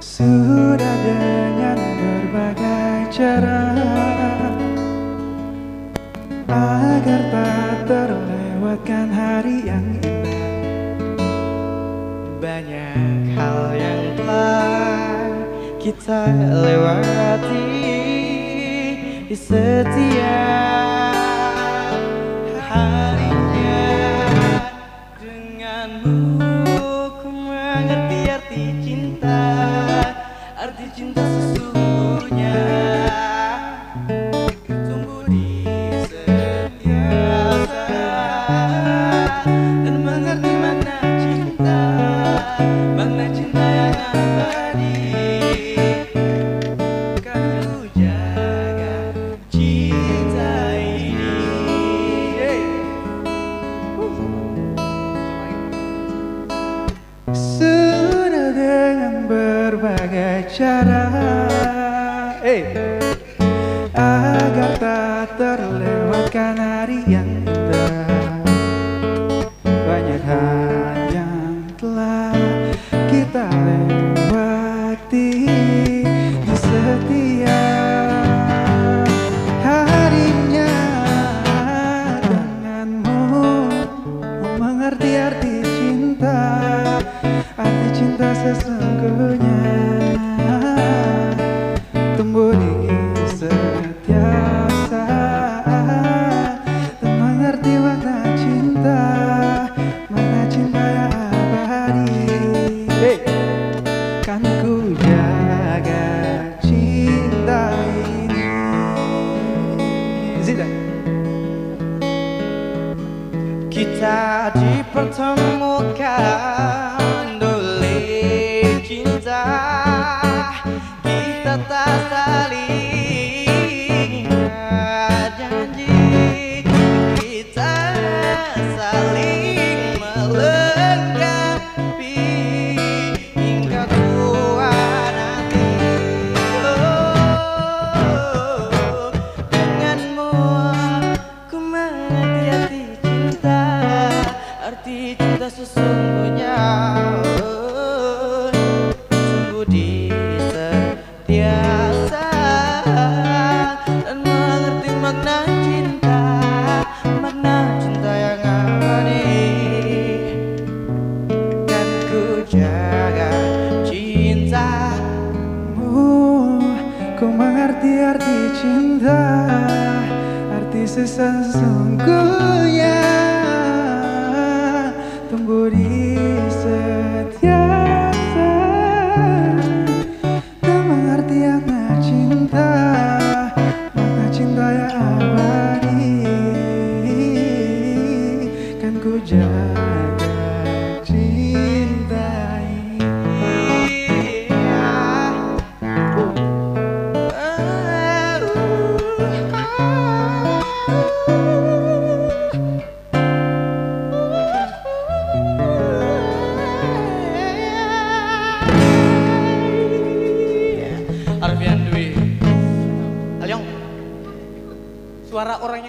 Sudah dengan berbagai cara Agar tak terlewatkan hari yang indah. Banyak hal yang telah kita lewati Di setiap harinya. Denganmu ku mengerti arti cinta Arti cinta sesungguhnya berbagai cara. Hey. Agar tak terlewatkan hari yang indah. Banyak hal yang telah kita lewati Di setiap harinya. Denganmu mengerti arti cinta. Arti cinta sesungguhnya kita dipertemukan makna cinta Makna cinta yang abadi Dan ku jaga cintamu. Ku mengerti arti cinta Arti sesungguhnya Tumbuh di setiap saat. Dan mengerti makna cinta ku jaga cinta Arfian Dwi. Alyong Suara orang yang